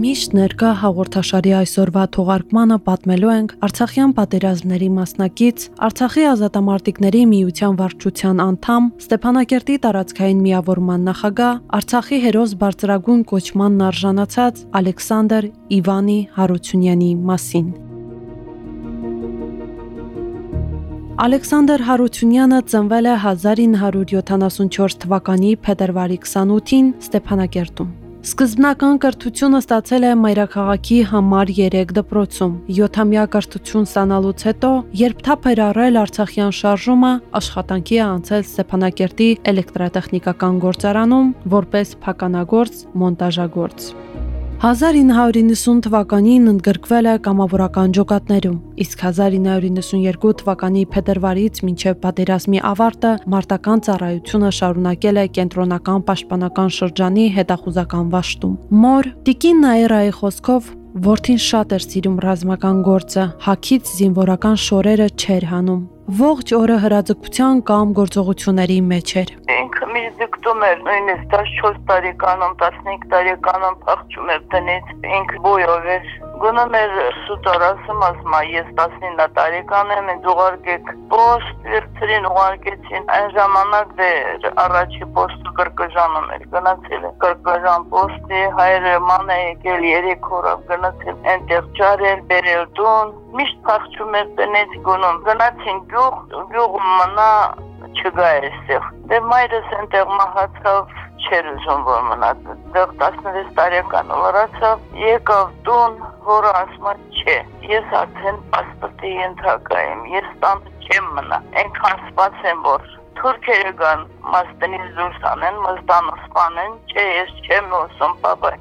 Միշտ ներկա հաղորդաշարի այսօրվա թողարկմանը պատմելու ենք Արցախյան պատերազմների մասնակից Արցախի ազատամարտիկների միության վարչության անդամ Ստեփանակերտի տարածքային միավորման նախագահ Արցախի հերոս բարձրագույն կոչմանն արժանացած Ալեքսանդր Իվանի Հարությունյանի մասին։ Ալեքսանդր Հարությունյանը ծնվել է 1974 թվականի փետրվարի 28-ին Ստեփանակերտում։ Սկզբնական կրթությունը ստացել է Մայրաքաղաքի համար 3 դպրոցում։ 7-ամյա կրթություն ստանալուց հետո, երբ թափ էր առել Արցախյան շարժումը, աշխատանքի է անցել Ստեփանակերտի էլեկտրատեխնիկական գործարանում որպես փականագործ, մոնտաժագործ։ 1990 թվականին ընդգրկվել է կամավորական ջոկատներում, իսկ 1992 թվականի փետրվարից մինչև պատերազմի ավարտը մարտական ծառայությունը շարունակել է կենտրոնական պաշտպանական շրջանի հետախուզական վաշտում։ Մոր Տիկին Նաիրայի խոսքով Որդին շատ էր սիրում ռազմական գործը, հակից զինվորական շորերը չէր հանում։ Ողջ օրը հրաձգության կամ գործողությունների մեջ էր ձգտում էր նույնիսկ 14 տարեկանում, 15 տարեկանում փախչում էր տնից, ինքը բոյով էր գնում էր սուտոր ասում ասում ես 19 տարեկան եմ ինձ ուղարկեք պոստ վերցրին ուղարկեցին այն ժամանակ դեր առաջի պոստը կրկժանում էր գնացել է կրկժան պոստի հայրը ման է եկել 3 օրով գնացել այնտեղ ճարել բերել տուն միշտ փախչում էր տնից գնում։ Գնացին գյուղ, գյուղ մնա չգա էստեղ։ Դե մայրս ընտեղ մահացավ, չեր ուզում որ մնա։ Դեռ 16 տարեկան լրացավ, եկավ տուն, որը ասմած չէ։ Ես արդեն պասպորտի ենթակա եմ, ես տանը չեմ մնա։ Այնքան սպասեմ որ թուրքերը գան, մաս տնից դուրս անեն, մաս տանը սպանեն, չէ, ես չեմ ուզում, բաբա,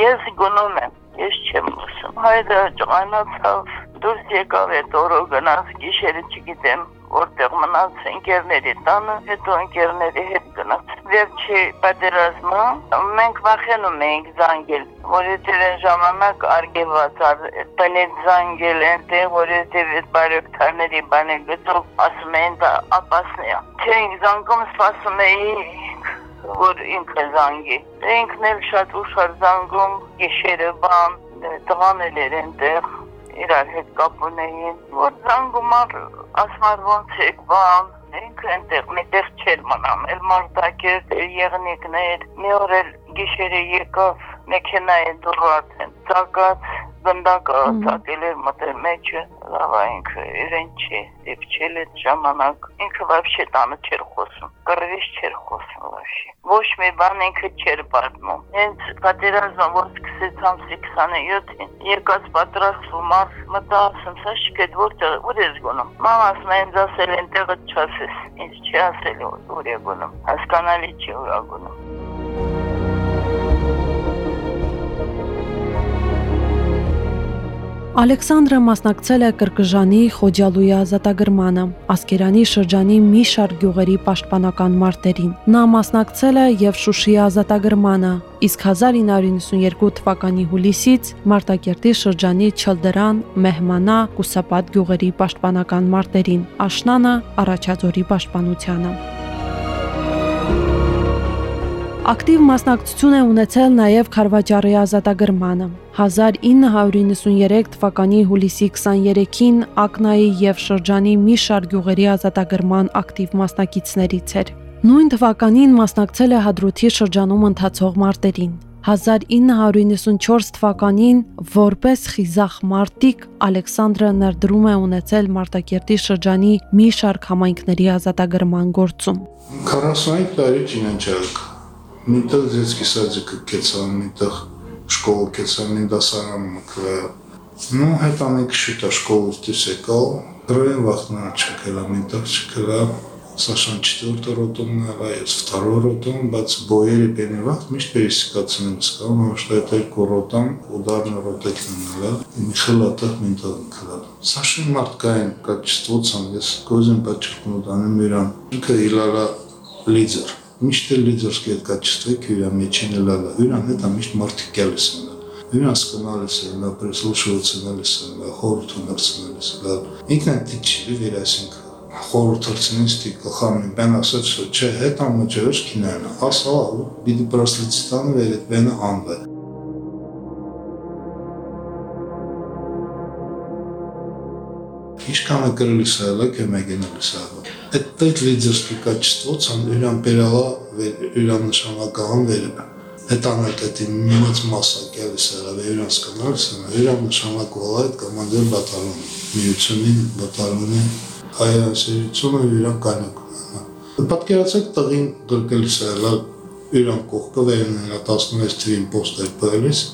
ես գնում եմ ես չեմ ուսում։ Հայրը ճանաչավ, դուրս եկավ այդ օրը գնաց գիշերը չգիտեմ որտեղ մնաց ընկերների տանը, հետո ընկերների հետ գնաց։ Վերջի պատերազմը մենք վախենում էինք զանգել, որովհետև այն ժամանակ արգելված էր տնից զանգել այնտեղ, որովհետև այդ բարեկթարների բանը գտով ասում էին դա ապասնի է։ Չէինք զանգում, սպասում էինք որ ինքը զանգի։ Ինքն էլ շատ ուշ էր զանգում, գիշերը բան, տղան էլ էր այնտեղ իրար հետ կապ ունեին, որ զանգումար ասմար ոնց եք բան, ինքը այնտեղ միտեղ չեր մնամ, էլ մարտակեր եղնիկներ, մի օր էլ գիշերը եկավ մեքենայի դուրած են, ծակած գնդակը ծակել էր մտել մեջը, լավ ինքը իրեն չի, դեպչել այդ ժամանակ, ինքը вообще տանը չէր խոսում, կռվից չէր խոսում вообще։ Ոչ մի բան ինքը չէր պատմում։ Հենց պատերազմը որ սկսեց ամսի 27-ին, եկած պատրաստվում ար մտա ասում, սա շկետ որտեղ ուր ես գնում։ Մամա ասում է ինձ ասել այնտեղը չասես, ինձ չի ասել ուր է գնում։ Հասկանալի չի ուր է գնում։ Ալեքսանդրը մասնակցել է Կրկժանի Խոջալույի ազատագրմանը, Ասկերանի շրջանի մի շարք գյուղերի պաշտպանական մարտերին։ Նա մասնակցել է եւ Շուշիի ազատագրմանը, իսկ 1992 թվականի հուլիսից Մարտակերտի շրջանի Չլդրան, Մեհմանա, Կուսապատ գյուղերի պաշտպանական մարտերին, Աշնանը առաջաձորի պաշտպանությանը։ Ակտիվ մասնակցություն է ունեցել նաև Խարվաճարի ազատագրմանը։ 1993 թվականի հուլիսի 23-ին Ակնայի եւ շրջանի մի շարք գյուղերի ազատագրման ակտիվ մասնակիցներից էր։ Նույն թվականին մասնակցել է Հադրութի շրջանում ընթացող մարտերին։ 1994 թվականին որպես խիզախ մարտիկ Ալեքսանդրը ներդրում է ունեցել Մարտակերտի շրջանի մի շարք համայնքների ազատագրման գործում։ 45 տարի ճանաչակ միտեղ детский садик կեցան, միտեղ շկոլը կեցան, մի դասարան մկվա։ Ну, հետո մենք շուտ շկոլից դուրս եկալ, գրեն վախնա չկրա, միտեղ չկրա։ Сашан 4-й ротом, а я с второй ротом, бац, бояли пеневат, мишь пересекаться сказал, потому что это ротом, ударный ротек нагнала, и Михаил Атах мента нагнала. Саша Марткайн, качество цан, ես կոզեմ պատճառ անում իրան, ինքը իլալա լիդեր, միշտ էլ լիդերսկի հետ կաչստվեք յուրամեջին լալա յուրան հետ միշտ մարդիկ գալիս են յուրան սկնալիս են լա պրեսլուշուցնալիս են լա խորհրդունալիս լա ինքն այդ դիչի վերասինք խորհրդությունից դիքախամին բան ասած չէ հետ ամջերս կինան ասա պիտի պրասլիցտան վերետ բան անվը ինչքան է կրելիսալը, կմեգենալիսալը։ Այդտեղ լիդերստի կաչստոց ան ուրան բերալա ուրան նշանակական վերը։ Այդ անհատի միմաց մասը գալիս է վերանց կանալս, ուրան նշանակվալ այդ կոմանդեր բատարոն, միությունին բատարոնի հայացերությունը ուրան կանոք։ Պատկերացեք տղին գրկելիս է լալ ուրան կողքը վերնելա 16 թվին պոստեր բերելիս,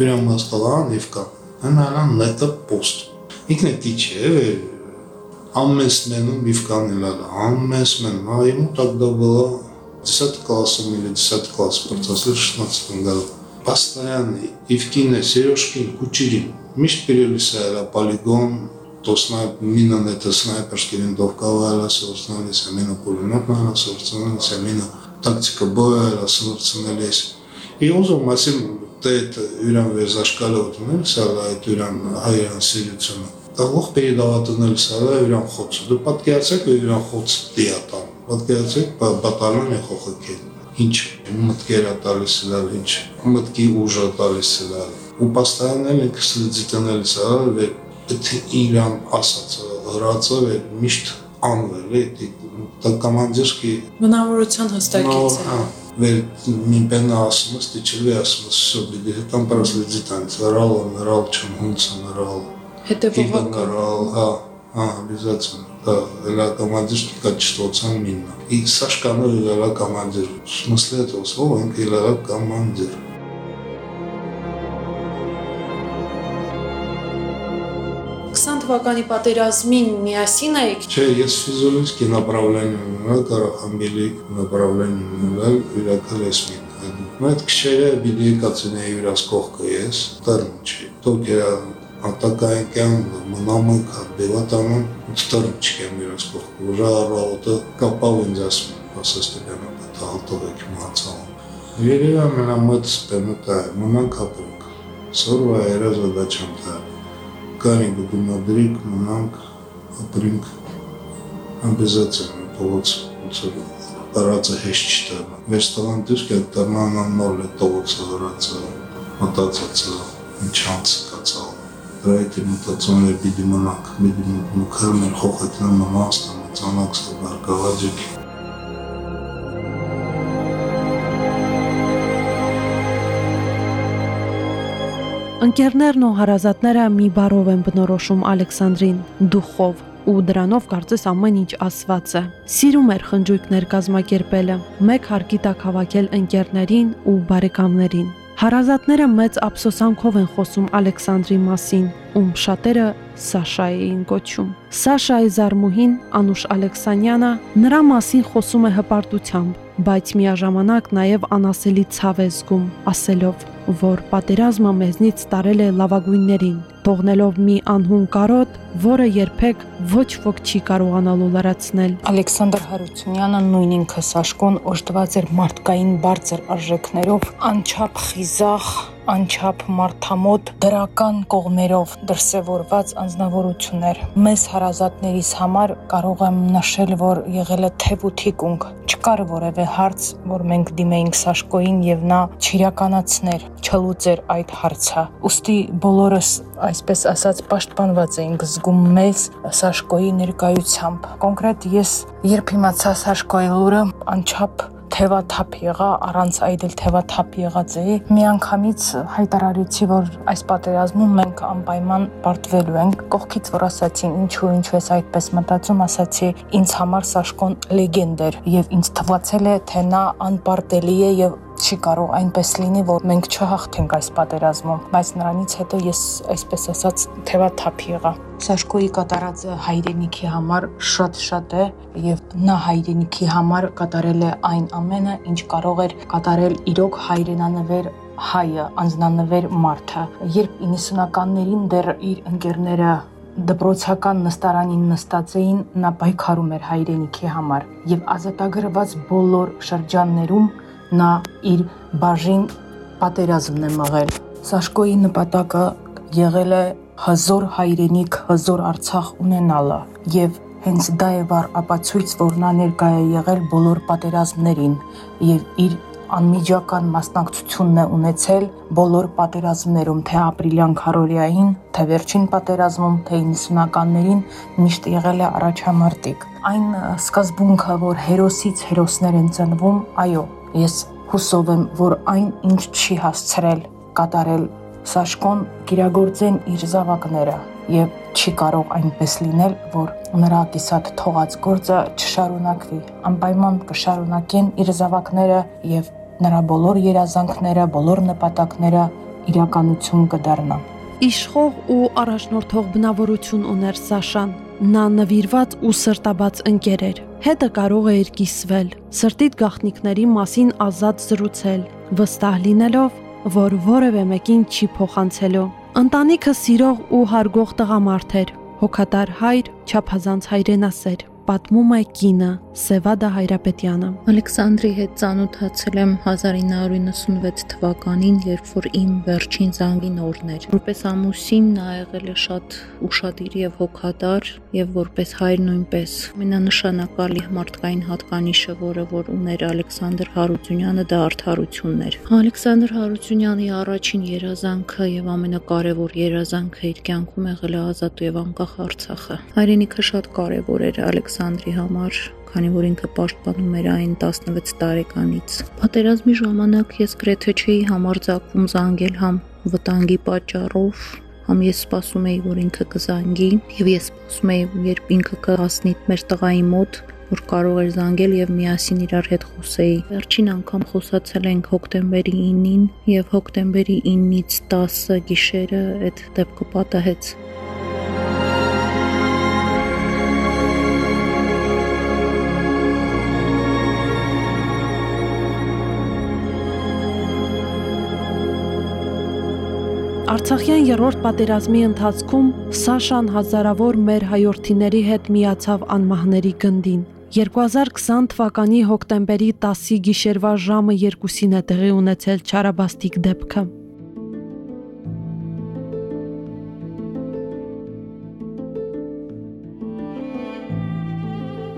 ուրան մաստալան և կա։ Հնարան նետը պոստ Ինքն է տիչ է, ամենսմենում բիվկանելա, ամենսմեն, а ему тогда было 10 классом или 10 класс, процесс 16 году. Постоянно и в кино Сережкин, Кучерин. Мишь перелисая полигон, то снайп, минан это снайперский винтовка ала совершенались, а мина пулеметная совершенались, а мина տակտիկա բոյը սնորցնելիս։ Իոզում ասեմ թե յուրան վերզաշկալոտնել, սա այդ յուրան հայրան սիրությունը։ տվող передавателներ սրա իրան խոցը։ Դու պատկերացեք, որ իրան խոցը դիատան։ Պատկերացեք, բատալոն է խոխոքել։ Ինչ մտքեր է տալիս լավ, ինչ մտքի ուժ է տալիս լավ։ Ու պաստանել ենք ստիճանել սրա, որ թե իրան ասածը հրացը միշտ անվել է, դա կոմանդիրսկի բնավորության հստակից է վեր հա, մինպենը ասում ես, դիչել է ասում ես, սո բիդի հետան պարասլի ձիտանից, հրալ, հրալ, չմ հունց, հրալ, հրալ, рал հա հա обязательно да la командирский качество цан минна и Сашка ну la командир в смысле этого слова он la командир 20 թվականի պատերազմին միասին եք։ Չէ, ես ֆիզիոլոգիի направление ունեմ, կարախամբելի направление ունեմ, իրակալ ես մի։ Այդ քչերը բիդի կացնե յուրաս կողքը ես, տառն չի։ Տոկեա հատակայական մնամքը բևատանում ստորը չկեմ իրաց կողք, ուրա հա, առավոտը հա, հա, կապավ ինձ ասում, ասես տեգանապը տաղտով եք մահացանում։ Երևա մնամըտ սպեմտա է, մնանք ապրուք, սորվա երազ ադաչամտա, կարին գուգումադրիկ, մնանք ապրինք, ամբեզացյան, պողոց ուծորում տարածը հեշտ չտանա։ Մեր տղան դուրս կդառնան նոր լետովոց հորացը, մտածածը, ինչանց կացալ։ Դրա այդ մտածումները պիտի մնանք, պիտի մուքերն խոխետնա մնաստան, ծանոք ստաբարկավաջիկ։ Ընկերներն ու հարազատները մի բառով են բնորոշում Ալեքսանդրին՝ դուխով, ու դրանով կարծես ամեն ինչ ասված է։ Սիրում էր խնջույքներ կազմակերպելը, մեկ հարկի տակ հավաքել ընկերներին ու բարեկամներին։ Հարազատները մեծ ափսոսանքով են խոսում Ալեքսանդրի մասին, ում շատերը Սաշա էին կոչում։ Սաշայի զարմուհին Անուշ Ալեքսանյանը նրա մասին խոսում է հպարտությամբ, բայց միաժամանակ նաև անասելի ցավ է զգում, ասելով որ պատերազմը մեզնից տարել է լավագույններին, թողնելով մի անհուն կարոտ, որը երբեք ոչ ոք չի կարողանալու լրացնել։ Ալեքսանդր Հարությունյանը նույն ինքը Սաշկոն օժտված էր մարդկային բարձր արժեքներով, անչափ խիզախ, անչափ մարդամոտ դրական կողմերով դրսևորված անznավորություններ։ Մեզ հարազատներիս համար կարող եմ նշել, որ եղել է թևութիկ չկար որևէ հարց, որ մենք դիմեինք Սաշկոին եւ նա չիրականացներ, չլուծեր այդ հարցը։ Ոստի բոլորս, այսպես ասած, պաշտպանված էինք զգում մեզ Սաշկոյի ներկայությամբ։ Կոնկրետ ես երբ իմացա Սաշկոյի լուրը, անչափ թևաթափ եղա, առանց այդ էլ թևաթափ եղած էի։ Միանգամից հայտարարեցի, որ այս պատերազմում մենք անպայման պարտվելու ենք։ Կողքից որ ասացին, ինչու ինչու ես այդպես մտածում, ասացի, ինձ համար Սաշկոն լեգենդ էր եւ ինձ թվացել է, թե նա անպարտելի է եւ չի կարող այնպես լինի, որ մենք չհաղթենք այս պատերազմում, բայց նրանից հետո ես այսպես ասած թևաթափ եղա։ Սաշկոյի կատարած հայրենիքի համար շատ-շատ է եւ նա հայրենիքի համար կատարել է այն ամենը, ինչ կարող էր կատարել իրոք հայրենանվեր հայը, անznանվեր մարդը։ Երբ 90-ականներին դեռ իր ընկերները դպրոցական նստարանին նստած էին, նա պայքարում էր հայրենիքի համար եւ ազատագրված բոլոր շրջաններում նա իր բաժին պատերազմն է մղել։ Սաշկոյի նպատակը եղել է հզոր հայրենիք, հզոր Արցախ ունենալը եւ հենց դա է վառ ապացույց, որ նա ներկա է եղել բոլոր պատերազմներին եւ իր անմիջական մասնակցությունն է ունեցել բոլոր պատերազմներում, թե ապրիլյան քարորիային, թե վերջին պատերազմում, թե 90-ականներին միշտ եղել է առաջամարտիկ։ Այն սկզբունքը, որ հերոսից հերոսներ են ծնվում, այո, ես հուսով եմ, որ այն ինչ չի հասցրել կատարել Սաշկոն կիրագործեն իր զավակները եւ չի կարող այնպես լինել, որ նրա կիսատ թողած գործը չշարունակվի։ Անպայման կշարունակեն իր զավակները եւ նրա բոլոր երազանքները, բոլոր նպատակները իրականություն կդառնան։ Իշխող ու առաջնորդող բնավորություն ուներ Սաշան։ Նա նվիրված ու սրտաբաց ընկեր էր։ Հետը կարող է իր կիսվել, սրտիտ գաղտնիքների մասին ազատ զրուցել, վստահ լինելով, որ որևէ մեկին չի փոխանցելու։ Ընտանիքը սիրող ու հարգող տղամարդ էր, հոգատար հայր, չափազանց հայրենասեր պատմում է կինը Սևադա Հայրապետյանը։ Ալեքսանդրի հետ ծանոթացել եմ 1996 թվականին, երբ որ իմ վերջին զանգին օրն էր։ Որպես ամուսին նա եղել է շատ ուրشادիր եւ հոգատար, եւ որպես հայր նույնպես։ Ամենանշանակալի մարդկային հատկանիշը, որը որ ուներ Ալեքսանդր Հարությունյանը, դա արդարությունն էր։ Ալեքսանդր Հարությունյանի առաջին երազանքը եւ ամենակարևոր երազանքը իր կյանքում եղել է ազատ եւ անկախ Արցախը։ Հայրենիքը շատ կարեւոր էր Ալեքսանդրի համար քանի որ ինքը պաշտպանում էր այն 16 տարեկանից։ Պատերազմի ժամանակ ես գրեթե չէի համարձակվում զանգել համ վտանգի պատճառով, համ ես սպասում էի, որ ինքը կզանգի, եւ ես սպասում էի, երբ ինքը կհասնի մեր տղայի մոտ, որ կարող էր զանգել եւ միասին իրար հետ խոսեի։ Վերջին անգամ խոսացել ենք հոկտեմբերի 9-ին եւ հոկտեմբերի 9-ից 10-ը գիշերը այդ դեպքը պատահեց։ Արցախյան երրորդ պատերազմի ընթացքում Սաշան հազարավոր մեր հայրենիների հետ միացավ անմահների գնդին։ 2020 թվականի հոկտեմբերի 10-ի գիշերվա ժամը 2-ին է տեղի ունեցել Չարաբաստիկ դեպքը։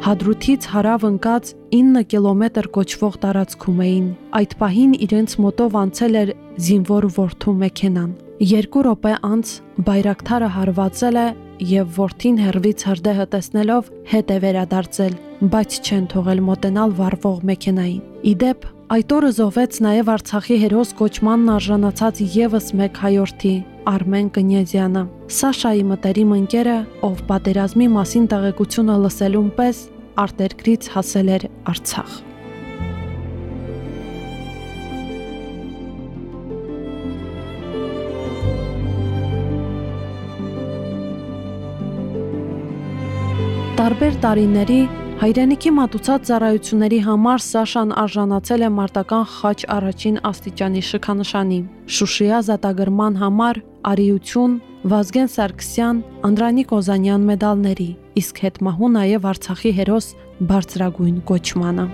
Հադրութից հարավ ընկած 9 կիլոմետր կոչվող տարածքում էին։ Այդ պահին իրենց մոտով անցել էր զինվոր որդու մեքենան։ Երկու րոպե անց բայրակթարը հարվածել է եւ ворթին հերվից հրդեհը տեսնելով հետ է վերադարձել, բայց չեն թողել մոտենալ վառվող մեքենային։ Իդեպ այդ օրը զոհվեց նաեւ Արցախի հերոս կոչմանն արժանացած եւս մեկ հայորդի Արմեն Կնեզյանը։ Սաշայի մտերիմ ընկերը, ով պատերազմի մասին տեղեկությունը լսելուն պես արտերկրից հասել էր Արցախ։ Տարբեր տարիների հայրենիքի մատուցած ծառայությունների համար Սաշան արժանացել է մարտական խաչ առաջին աստիճանի շքանշանի։ Շուշիի ազատագրման համար արիություն Վազգեն Սարգսյան, Անդրանիկ Օզանյան մեդալների, իսկ հետմահու նաև Արցախի հերոս բարձրագույն կոչմանը։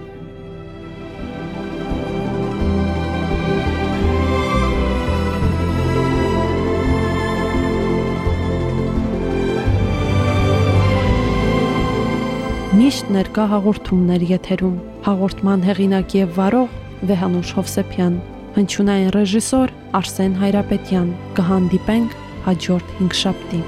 Միշտ ներկա հաղորդումներ եթերում։ Հաղորդման հեղինակ եւ վարող Վեհանուշ Հովսեփյան։ Հնչյունային ռեժիսոր Արսեն Հայրապետյան։ Կհանդիպենք հաջորդ 5 շաբթի։